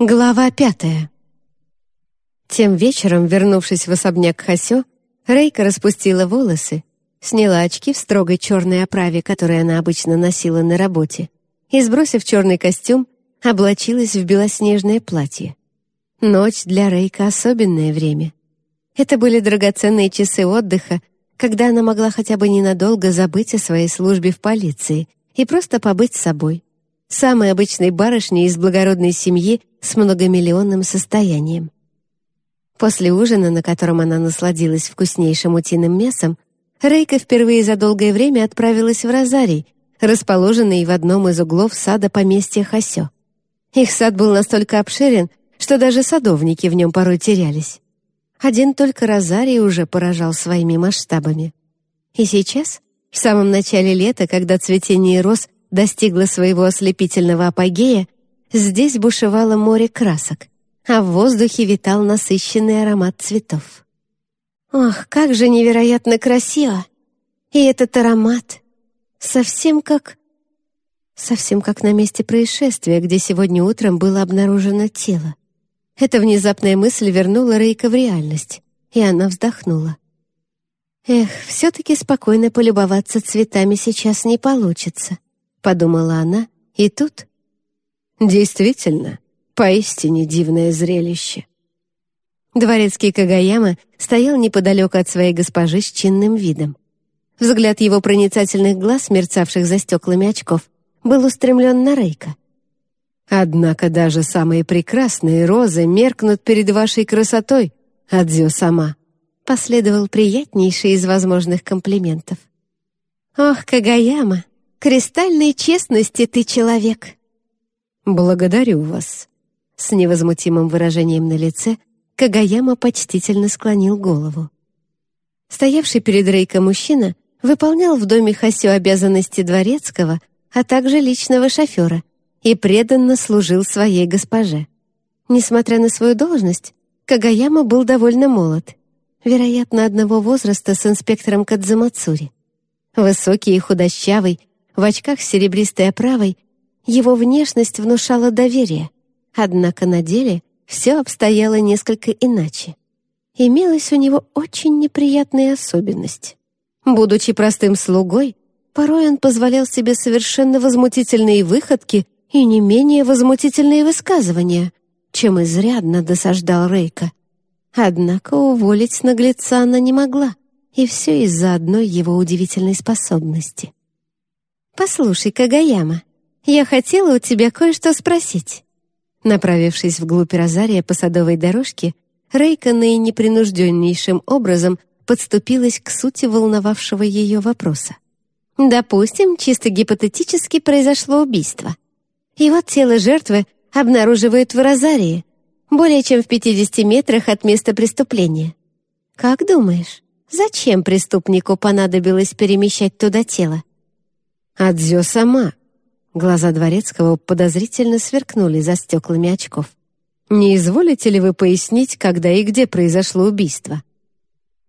Глава пятая. Тем вечером, вернувшись в особняк Хасё, Рейка распустила волосы, сняла очки в строгой черной оправе, которые она обычно носила на работе, и, сбросив черный костюм, облачилась в белоснежное платье. Ночь для Рейка — особенное время. Это были драгоценные часы отдыха, когда она могла хотя бы ненадолго забыть о своей службе в полиции и просто побыть с собой — самой обычной барышней из благородной семьи с многомиллионным состоянием. После ужина, на котором она насладилась вкуснейшим утиным мясом, Рейка впервые за долгое время отправилась в Розарий, расположенный в одном из углов сада поместья Хасё. Их сад был настолько обширен, что даже садовники в нем порой терялись. Один только Розарий уже поражал своими масштабами. И сейчас, в самом начале лета, когда цветение роз достигла своего ослепительного апогея, здесь бушевало море красок, а в воздухе витал насыщенный аромат цветов. Ох, как же невероятно красиво! И этот аромат! Совсем как... Совсем как на месте происшествия, где сегодня утром было обнаружено тело. Эта внезапная мысль вернула Рейка в реальность, и она вздохнула. Эх, все-таки спокойно полюбоваться цветами сейчас не получится. — подумала она, и тут... Действительно, поистине дивное зрелище. Дворецкий Кагаяма стоял неподалеку от своей госпожи с чинным видом. Взгляд его проницательных глаз, мерцавших за стеклами очков, был устремлен на Рейка. «Однако даже самые прекрасные розы меркнут перед вашей красотой, Адзё сама», последовал приятнейший из возможных комплиментов. «Ох, Кагаяма, Кристальной честности ты человек». «Благодарю вас». С невозмутимым выражением на лице Кагаяма почтительно склонил голову. Стоявший перед Рейко мужчина выполнял в доме Хасю обязанности дворецкого, а также личного шофера и преданно служил своей госпоже. Несмотря на свою должность, Кагаяма был довольно молод, вероятно, одного возраста с инспектором Кадзамацури. Высокий и худощавый, в очках с серебристой оправой его внешность внушала доверие, однако на деле все обстояло несколько иначе. Имелась у него очень неприятная особенность. Будучи простым слугой, порой он позволял себе совершенно возмутительные выходки и не менее возмутительные высказывания, чем изрядно досаждал Рейка. Однако уволить наглеца она не могла, и все из-за одной его удивительной способности. «Послушай, Кагаяма, я хотела у тебя кое-что спросить». Направившись вглубь Розария по садовой дорожке, Рейка наинепринужденнейшим образом подступилась к сути волновавшего ее вопроса. Допустим, чисто гипотетически произошло убийство. И вот тело жертвы обнаруживают в Розарии, более чем в 50 метрах от места преступления. Как думаешь, зачем преступнику понадобилось перемещать туда тело? «Адзё сама!» Глаза Дворецкого подозрительно сверкнули за стеклами очков. «Не изволите ли вы пояснить, когда и где произошло убийство?»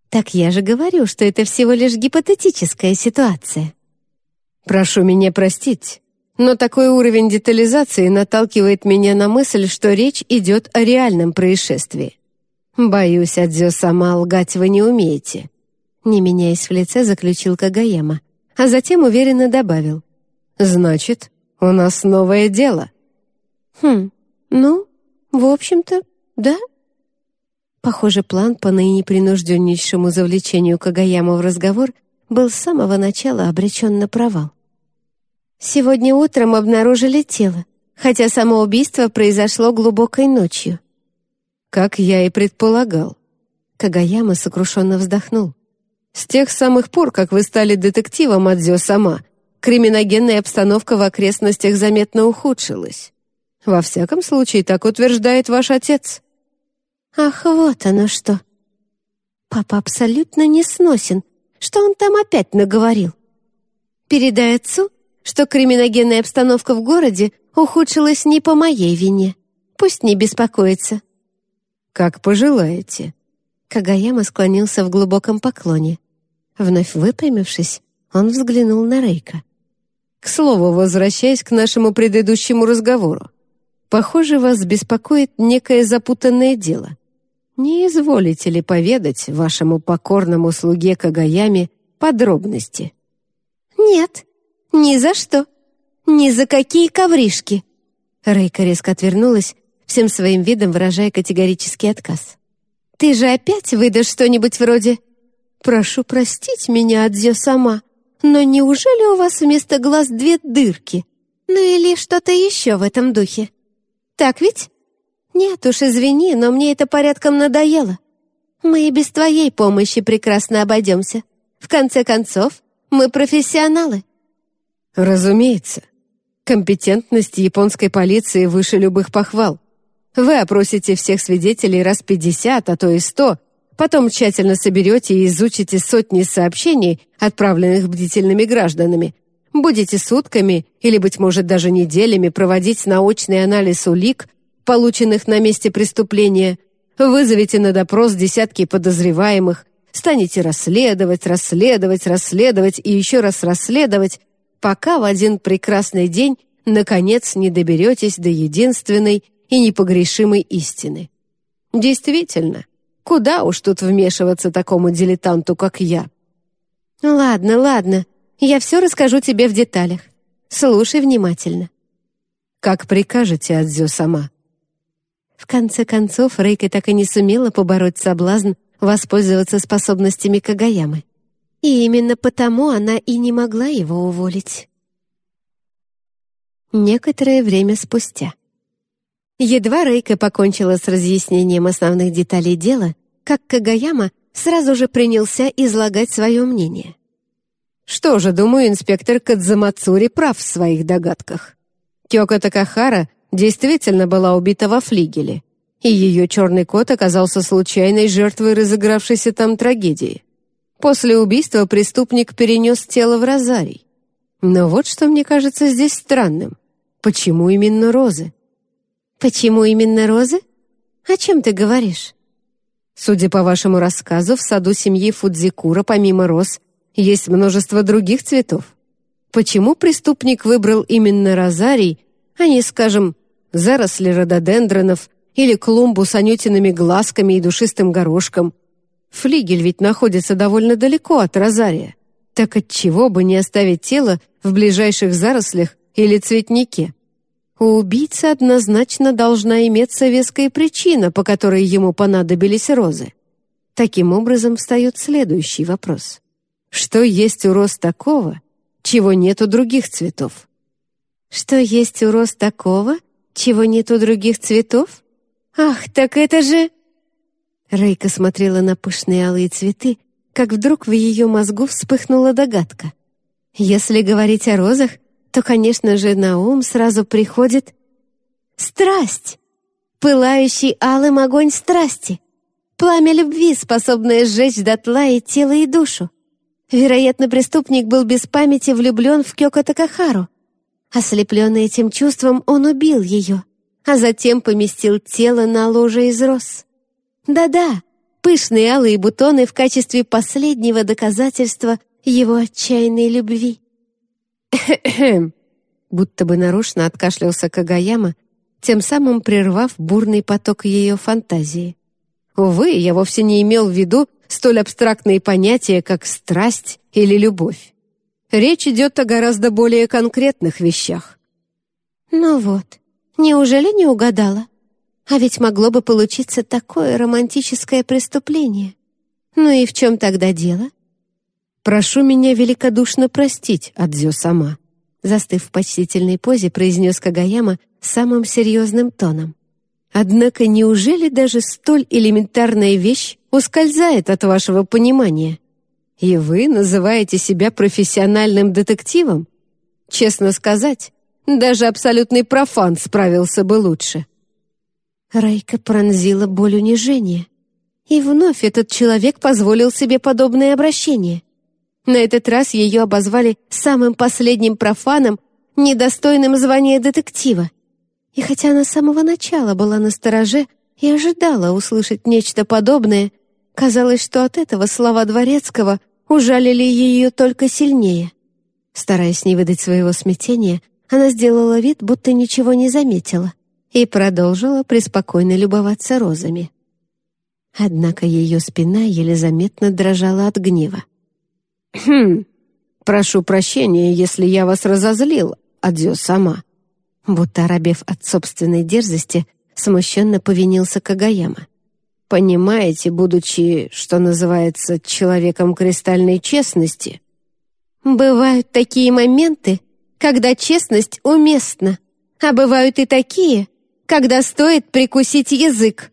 «Так я же говорю, что это всего лишь гипотетическая ситуация». «Прошу меня простить, но такой уровень детализации наталкивает меня на мысль, что речь идет о реальном происшествии. Боюсь, Адзё сама лгать вы не умеете». Не меняясь в лице, заключил Кагаяма а затем уверенно добавил. «Значит, у нас новое дело». «Хм, ну, в общем-то, да». Похоже, план по наинепринужденнейшему завлечению Кагаяма в разговор был с самого начала обречен на провал. Сегодня утром обнаружили тело, хотя само убийство произошло глубокой ночью. Как я и предполагал. Кагаяма сокрушенно вздохнул. С тех самых пор, как вы стали детективом Адзё сама, криминогенная обстановка в окрестностях заметно ухудшилась. Во всяком случае, так утверждает ваш отец. Ах, вот оно что. Папа абсолютно не сносен. Что он там опять наговорил? Передай отцу, что криминогенная обстановка в городе ухудшилась не по моей вине. Пусть не беспокоится. Как пожелаете. Кагаяма склонился в глубоком поклоне. Вновь выпрямившись, он взглянул на Рейка. «К слову, возвращаясь к нашему предыдущему разговору, Похоже, вас беспокоит некое запутанное дело. Не изволите ли поведать вашему покорному слуге Кагаяме подробности?» «Нет, ни за что. Ни за какие ковришки!» Рейка резко отвернулась, всем своим видом выражая категорический отказ. «Ты же опять выдашь что-нибудь вроде «Прошу простить меня, Адзё сама, но неужели у вас вместо глаз две дырки? Ну или что-то еще в этом духе? Так ведь?» «Нет уж, извини, но мне это порядком надоело. Мы и без твоей помощи прекрасно обойдемся. В конце концов, мы профессионалы». «Разумеется. Компетентность японской полиции выше любых похвал. Вы опросите всех свидетелей раз пятьдесят, а то и сто, потом тщательно соберете и изучите сотни сообщений, отправленных бдительными гражданами, будете сутками или, быть может, даже неделями проводить научный анализ улик, полученных на месте преступления, вызовете на допрос десятки подозреваемых, станете расследовать, расследовать, расследовать и еще раз расследовать, пока в один прекрасный день наконец не доберетесь до единственной и непогрешимой истины. Действительно, куда уж тут вмешиваться такому дилетанту, как я? Ладно, ладно, я все расскажу тебе в деталях. Слушай внимательно. Как прикажете, Адзю сама. В конце концов, Рейка так и не сумела побороть соблазн воспользоваться способностями Кагаямы. И именно потому она и не могла его уволить. Некоторое время спустя. Едва Рейка покончила с разъяснением основных деталей дела, как Кагаяма сразу же принялся излагать свое мнение. Что же, думаю, инспектор Кадзамацури прав в своих догадках. Кёка Такахара действительно была убита во флигеле, и ее черный кот оказался случайной жертвой разыгравшейся там трагедии. После убийства преступник перенес тело в розарий. Но вот что мне кажется здесь странным. Почему именно розы? «Почему именно розы? О чем ты говоришь?» Судя по вашему рассказу, в саду семьи Фудзикура помимо роз есть множество других цветов. Почему преступник выбрал именно розарий, а не, скажем, заросли рододендронов или клумбу с анютиными глазками и душистым горошком? Флигель ведь находится довольно далеко от розария. Так отчего бы не оставить тело в ближайших зарослях или цветнике? У убийцы однозначно должна иметься веская причина, по которой ему понадобились розы. Таким образом, встает следующий вопрос. Что есть у роз такого, чего нет у других цветов? Что есть у роз такого, чего нет у других цветов? Ах, так это же... Рейка смотрела на пышные алые цветы, как вдруг в ее мозгу вспыхнула догадка. Если говорить о розах, то, конечно же, на ум сразу приходит страсть, пылающий алым огонь страсти, пламя любви, способное сжечь дотла и тело, и душу. Вероятно, преступник был без памяти влюблен в Кёко Такахару. Ослепленный этим чувством, он убил ее, а затем поместил тело на ложе из роз. Да-да, пышные алые бутоны в качестве последнего доказательства его отчаянной любви. Будто бы нарочно откашлялся Кагаяма, тем самым прервав бурный поток ее фантазии. Увы, я вовсе не имел в виду столь абстрактные понятия, как страсть или любовь. Речь идет о гораздо более конкретных вещах. Ну вот, неужели не угадала? А ведь могло бы получиться такое романтическое преступление. Ну и в чем тогда дело? «Прошу меня великодушно простить, Адзё сама», застыв в почтительной позе, произнес Кагаяма самым серьезным тоном. «Однако неужели даже столь элементарная вещь ускользает от вашего понимания? И вы называете себя профессиональным детективом? Честно сказать, даже абсолютный профан справился бы лучше». Райка пронзила боль унижения. И вновь этот человек позволил себе подобное обращение. На этот раз ее обозвали самым последним профаном, недостойным звания детектива. И хотя она с самого начала была на стороже и ожидала услышать нечто подобное, казалось, что от этого слова Дворецкого ужалили ее только сильнее. Стараясь не выдать своего смятения, она сделала вид, будто ничего не заметила. и продолжила преспокойно любоваться розами. Однако ее спина еле заметно дрожала от гнева. «Хм, прошу прощения, если я вас разозлил, Адзё сама». Будто оробев от собственной дерзости, смущенно повинился Кагаяма. «Понимаете, будучи, что называется, человеком кристальной честности...» «Бывают такие моменты, когда честность уместна, а бывают и такие, когда стоит прикусить язык».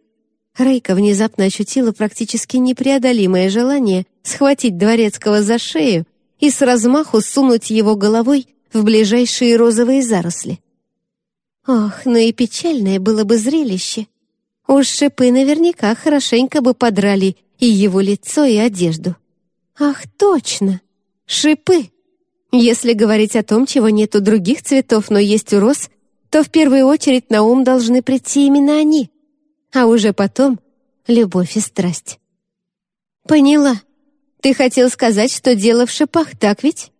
Рейка внезапно ощутила практически непреодолимое желание схватить Дворецкого за шею и с размаху сунуть его головой в ближайшие розовые заросли. Ох, ну и печальное было бы зрелище. Уж шипы наверняка хорошенько бы подрали и его лицо, и одежду. Ах, точно! Шипы! Если говорить о том, чего нет у других цветов, но есть у роз, то в первую очередь на ум должны прийти именно они — а уже потом — любовь и страсть. «Поняла. Ты хотел сказать, что дело в шипах, так ведь?»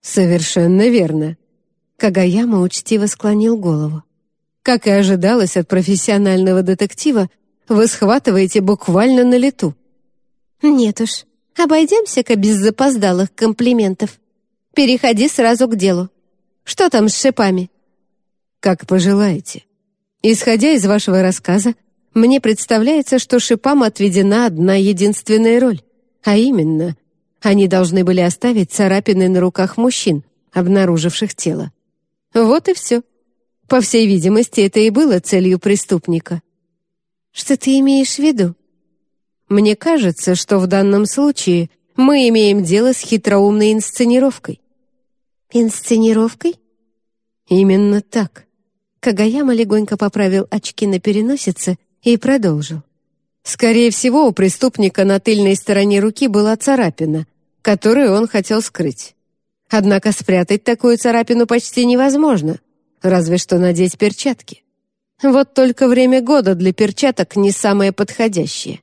«Совершенно верно». Кагаяма учтиво склонил голову. «Как и ожидалось от профессионального детектива, вы схватываете буквально на лету». «Нет уж, обойдемся-ка без запоздалых комплиментов. Переходи сразу к делу. Что там с шипами?» «Как пожелаете. Исходя из вашего рассказа, мне представляется, что шипам отведена одна единственная роль, а именно, они должны были оставить царапины на руках мужчин, обнаруживших тело. Вот и все. По всей видимости, это и было целью преступника. Что ты имеешь в виду? Мне кажется, что в данном случае мы имеем дело с хитроумной инсценировкой. Инсценировкой? Именно так. Кагаяма легонько поправил очки на переносице и продолжил. Скорее всего, у преступника на тыльной стороне руки была царапина, которую он хотел скрыть. Однако спрятать такую царапину почти невозможно, разве что надеть перчатки. Вот только время года для перчаток не самое подходящее.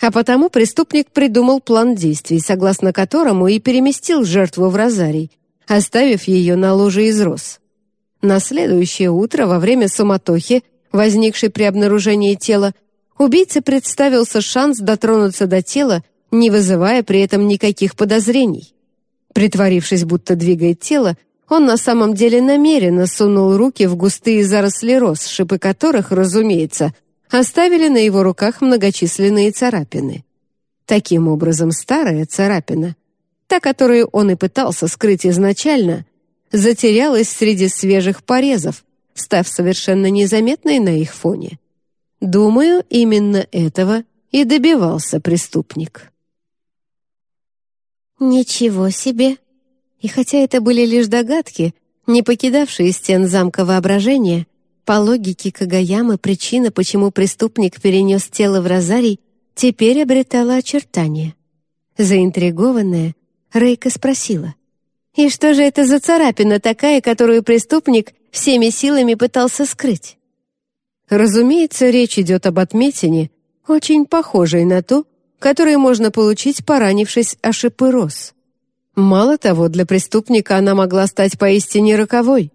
А потому преступник придумал план действий, согласно которому и переместил жертву в розарий, оставив ее на ложе из роз. На следующее утро, во время суматохи, возникшей при обнаружении тела, убийце представился шанс дотронуться до тела, не вызывая при этом никаких подозрений. Притворившись, будто двигает тело, он на самом деле намеренно сунул руки в густые заросли роз, шипы которых, разумеется, оставили на его руках многочисленные царапины. Таким образом, старая царапина, та, которую он и пытался скрыть изначально, затерялась среди свежих порезов, став совершенно незаметной на их фоне. Думаю, именно этого и добивался преступник. Ничего себе! И хотя это были лишь догадки, не покидавшие стен замка воображения, по логике Кагаямы причина, почему преступник перенес тело в розарий, теперь обретала очертания. Заинтригованная, Рейка спросила. И что же это за царапина такая, которую преступник всеми силами пытался скрыть? Разумеется, речь идет об отметине, очень похожей на ту, которую можно получить, поранившись о шипы роз. Мало того, для преступника она могла стать поистине роковой,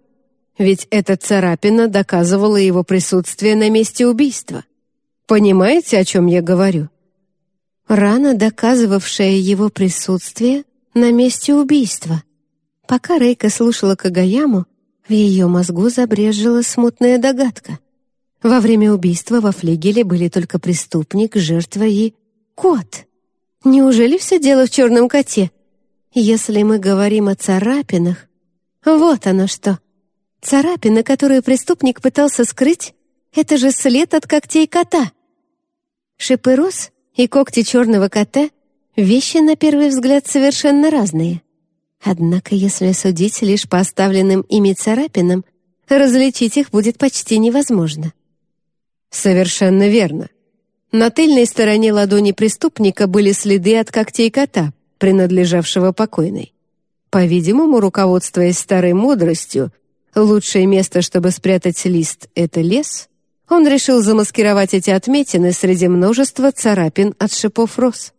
ведь эта царапина доказывала его присутствие на месте убийства. Понимаете, о чем я говорю? Рана, доказывавшая его присутствие на месте убийства. Пока Рейка слушала Кагаяму, в ее мозгу забрежила смутная догадка. Во время убийства во флигеле были только преступник, жертва и кот. Неужели все дело в черном коте? Если мы говорим о царапинах, вот оно что. Царапина, которую преступник пытался скрыть, это же след от когтей кота. Шипы роз и когти черного кота — вещи, на первый взгляд, совершенно разные. Однако, если судить лишь по оставленным ими царапинам, различить их будет почти невозможно. Совершенно верно. На тыльной стороне ладони преступника были следы от когтей кота, принадлежавшего покойной. По-видимому, руководствуясь старой мудростью, лучшее место, чтобы спрятать лист — это лес, он решил замаскировать эти отметины среди множества царапин от шипов роз.